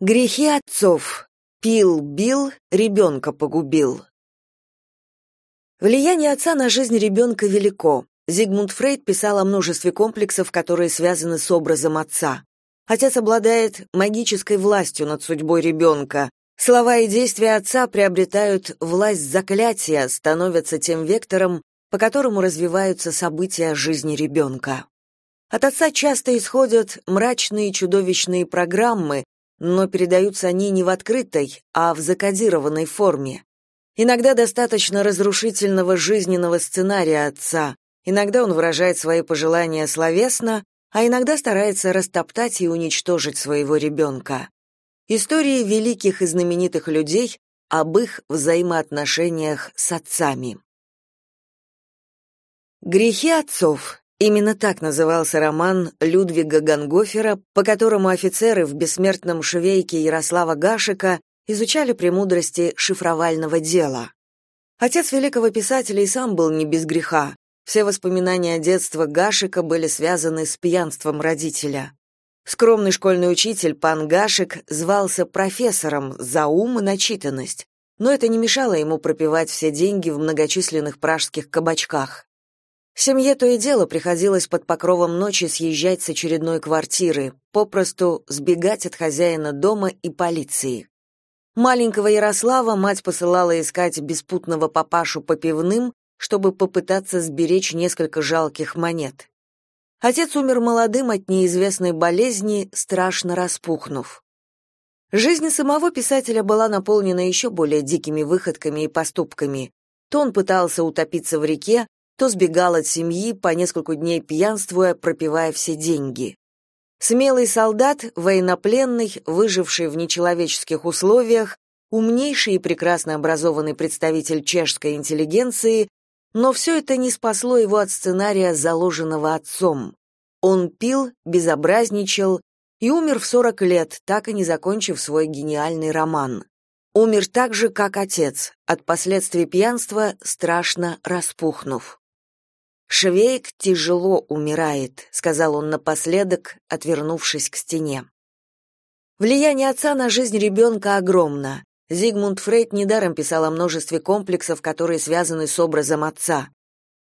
Грехи отцов. Пил, бил, ребенка погубил. Влияние отца на жизнь ребенка велико. Зигмунд Фрейд писал о множестве комплексов, которые связаны с образом отца. Отец обладает магической властью над судьбой ребенка. Слова и действия отца приобретают власть заклятия, становятся тем вектором, по которому развиваются события жизни ребенка. От отца часто исходят мрачные чудовищные программы, но передаются они не в открытой, а в закодированной форме. Иногда достаточно разрушительного жизненного сценария отца, иногда он выражает свои пожелания словесно, а иногда старается растоптать и уничтожить своего ребенка. Истории великих и знаменитых людей об их взаимоотношениях с отцами. Грехи отцов Именно так назывался роман Людвига Гангофера, по которому офицеры в бессмертном швейке Ярослава Гашика изучали премудрости шифровального дела. Отец великого писателя и сам был не без греха. Все воспоминания детства Гашика были связаны с пьянством родителя. Скромный школьный учитель пан Гашик звался профессором за ум и начитанность, но это не мешало ему пропивать все деньги в многочисленных пражских кабачках. Семье то и дело приходилось под покровом ночи съезжать с очередной квартиры, попросту сбегать от хозяина дома и полиции. Маленького Ярослава мать посылала искать беспутного папашу по пивным, чтобы попытаться сберечь несколько жалких монет. Отец умер молодым от неизвестной болезни, страшно распухнув. Жизнь самого писателя была наполнена еще более дикими выходками и поступками. То он пытался утопиться в реке, то сбегал от семьи, по несколько дней пьянствуя, пропивая все деньги. Смелый солдат, военнопленный, выживший в нечеловеческих условиях, умнейший и прекрасно образованный представитель чешской интеллигенции, но все это не спасло его от сценария, заложенного отцом. Он пил, безобразничал и умер в 40 лет, так и не закончив свой гениальный роман. Умер так же, как отец, от последствий пьянства, страшно распухнув. Швейк тяжело умирает, сказал он напоследок, отвернувшись к стене. Влияние отца на жизнь ребенка огромно. Зигмунд Фрейд недаром писал о множестве комплексов, которые связаны с образом отца.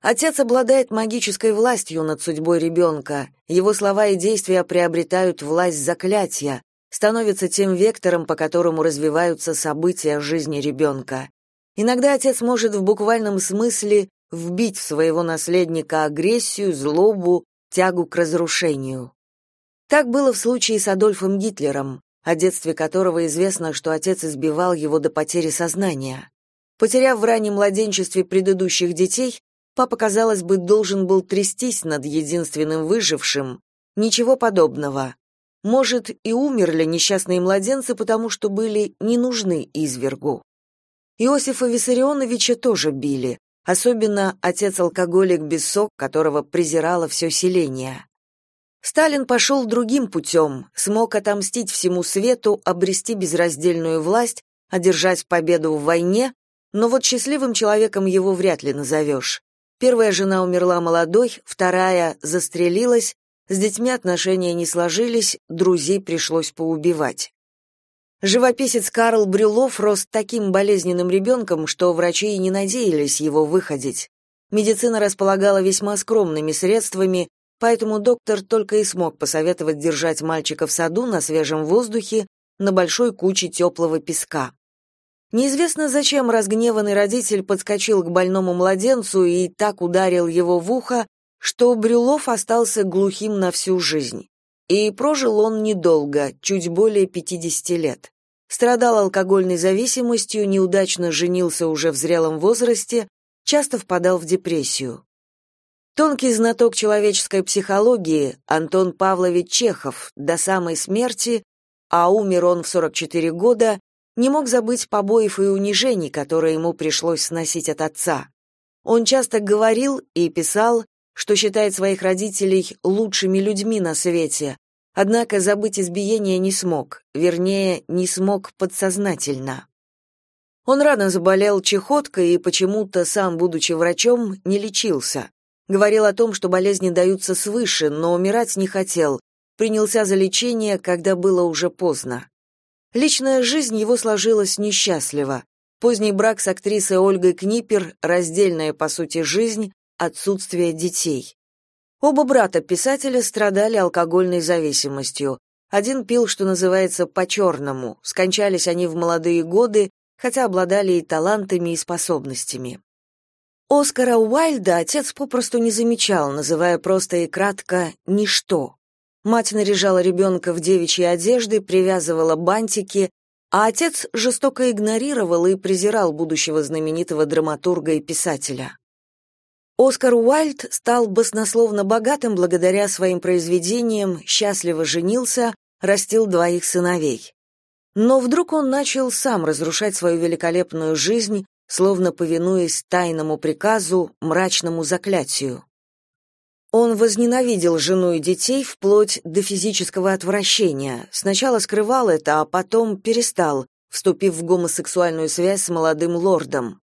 Отец обладает магической властью над судьбой ребенка. Его слова и действия приобретают власть заклятия, становятся тем вектором, по которому развиваются события жизни ребенка. Иногда отец может в буквальном смысле вбить в своего наследника агрессию, злобу, тягу к разрушению. Так было в случае с Адольфом Гитлером, о детстве которого известно, что отец избивал его до потери сознания. Потеряв в раннем младенчестве предыдущих детей, папа, казалось бы, должен был трястись над единственным выжившим. Ничего подобного. Может, и умерли несчастные младенцы, потому что были не нужны извергу. Иосифа Виссарионовича тоже били, особенно отец-алкоголик Бессок, которого презирало все селение. Сталин пошел другим путем, смог отомстить всему свету, обрести безраздельную власть, одержать победу в войне, но вот счастливым человеком его вряд ли назовешь. Первая жена умерла молодой, вторая застрелилась, с детьми отношения не сложились, друзей пришлось поубивать. Живописец Карл Брюлов рос таким болезненным ребенком, что врачи и не надеялись его выходить. Медицина располагала весьма скромными средствами, поэтому доктор только и смог посоветовать держать мальчика в саду на свежем воздухе на большой куче теплого песка. Неизвестно зачем разгневанный родитель подскочил к больному младенцу и так ударил его в ухо, что Брюлов остался глухим на всю жизнь. И прожил он недолго, чуть более 50 лет страдал алкогольной зависимостью, неудачно женился уже в зрелом возрасте, часто впадал в депрессию. Тонкий знаток человеческой психологии Антон Павлович Чехов до самой смерти, а умер он в 44 года, не мог забыть побоев и унижений, которые ему пришлось сносить от отца. Он часто говорил и писал, что считает своих родителей лучшими людьми на свете, Однако забыть избиение не смог, вернее, не смог подсознательно. Он рано заболел чехоткой и почему-то, сам будучи врачом, не лечился. Говорил о том, что болезни даются свыше, но умирать не хотел. Принялся за лечение, когда было уже поздно. Личная жизнь его сложилась несчастливо. Поздний брак с актрисой Ольгой Книпер, раздельная, по сути, жизнь, отсутствие детей. Оба брата писателя страдали алкогольной зависимостью. Один пил, что называется, по-черному. Скончались они в молодые годы, хотя обладали и талантами, и способностями. Оскара Уайльда отец попросту не замечал, называя просто и кратко «ничто». Мать наряжала ребенка в девичьи одежды, привязывала бантики, а отец жестоко игнорировал и презирал будущего знаменитого драматурга и писателя. Оскар Уайльд стал баснословно богатым благодаря своим произведениям, счастливо женился, растил двоих сыновей. Но вдруг он начал сам разрушать свою великолепную жизнь, словно повинуясь тайному приказу, мрачному заклятию. Он возненавидел жену и детей вплоть до физического отвращения. Сначала скрывал это, а потом перестал, вступив в гомосексуальную связь с молодым лордом.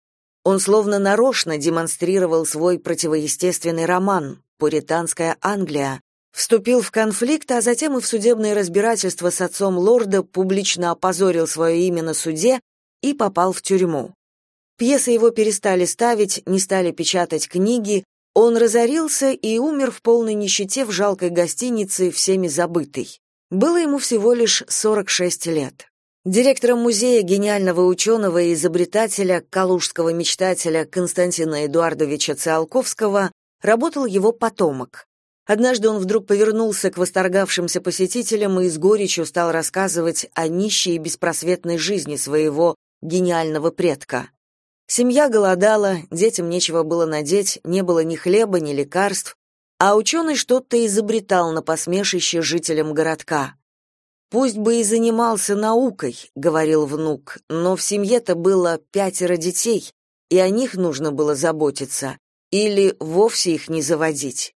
Он словно нарочно демонстрировал свой противоестественный роман «Пуританская Англия», вступил в конфликт, а затем и в судебное разбирательство с отцом лорда, публично опозорил свое имя на суде и попал в тюрьму. Пьесы его перестали ставить, не стали печатать книги, он разорился и умер в полной нищете в жалкой гостинице, всеми забытой. Было ему всего лишь 46 лет. Директором музея гениального ученого и изобретателя, калужского мечтателя Константина Эдуардовича Циолковского работал его потомок. Однажды он вдруг повернулся к восторгавшимся посетителям и с горечью стал рассказывать о нищей и беспросветной жизни своего гениального предка. Семья голодала, детям нечего было надеть, не было ни хлеба, ни лекарств, а ученый что-то изобретал на посмешище жителям городка. Пусть бы и занимался наукой, говорил внук, но в семье-то было пятеро детей, и о них нужно было заботиться или вовсе их не заводить.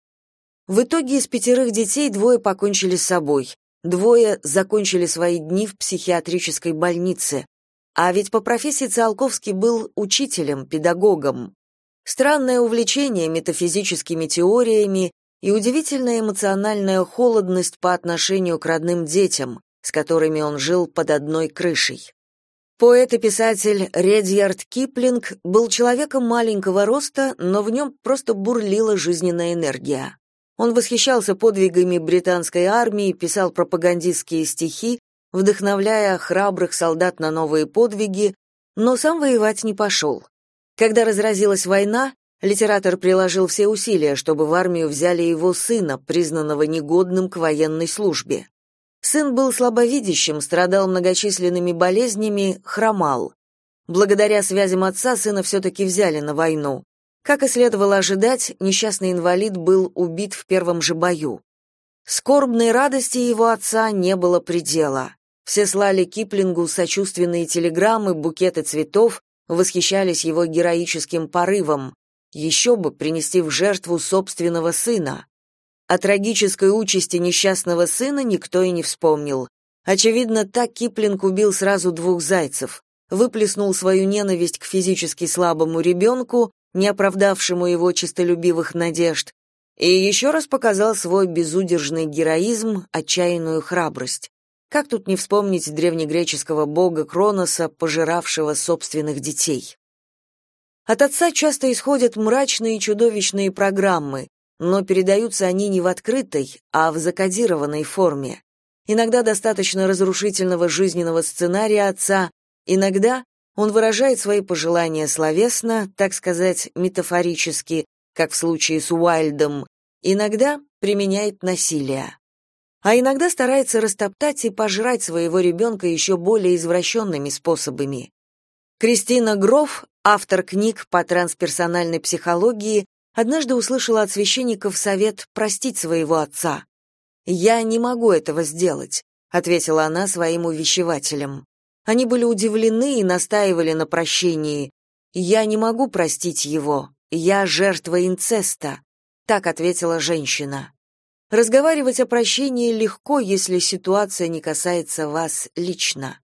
В итоге из пятерых детей двое покончили с собой, двое закончили свои дни в психиатрической больнице. А ведь по профессии Циолковский был учителем, педагогом. Странное увлечение метафизическими теориями и удивительная эмоциональная холодность по отношению к родным детям, с которыми он жил под одной крышей. Поэт и писатель Редьярд Киплинг был человеком маленького роста, но в нем просто бурлила жизненная энергия. Он восхищался подвигами британской армии, писал пропагандистские стихи, вдохновляя храбрых солдат на новые подвиги, но сам воевать не пошел. Когда разразилась война, Литератор приложил все усилия, чтобы в армию взяли его сына, признанного негодным к военной службе. Сын был слабовидящим, страдал многочисленными болезнями, хромал. Благодаря связям отца сына все-таки взяли на войну. Как и следовало ожидать, несчастный инвалид был убит в первом же бою. Скорбной радости его отца не было предела. Все слали Киплингу сочувственные телеграммы, букеты цветов, восхищались его героическим порывом. Еще бы принести в жертву собственного сына. О трагической участи несчастного сына никто и не вспомнил. Очевидно, так Киплинг убил сразу двух зайцев. Выплеснул свою ненависть к физически слабому ребенку, не оправдавшему его честолюбивых надежд, и еще раз показал свой безудержный героизм, отчаянную храбрость. Как тут не вспомнить древнегреческого бога Кроноса, пожиравшего собственных детей? От отца часто исходят мрачные и чудовищные программы, но передаются они не в открытой, а в закодированной форме. Иногда достаточно разрушительного жизненного сценария отца, иногда он выражает свои пожелания словесно, так сказать, метафорически, как в случае с Уайльдом, иногда применяет насилие. А иногда старается растоптать и пожрать своего ребенка еще более извращенными способами. Кристина Гроф, автор книг по трансперсональной психологии, однажды услышала от священников совет простить своего отца. «Я не могу этого сделать», — ответила она своим увещевателям. Они были удивлены и настаивали на прощении. «Я не могу простить его. Я жертва инцеста», — так ответила женщина. Разговаривать о прощении легко, если ситуация не касается вас лично.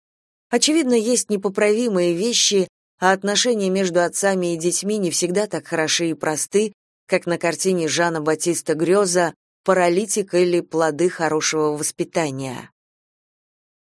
Очевидно, есть непоправимые вещи, а отношения между отцами и детьми не всегда так хороши и просты, как на картине Жана Батиста Грёза «Паралитик» или «Плоды хорошего воспитания».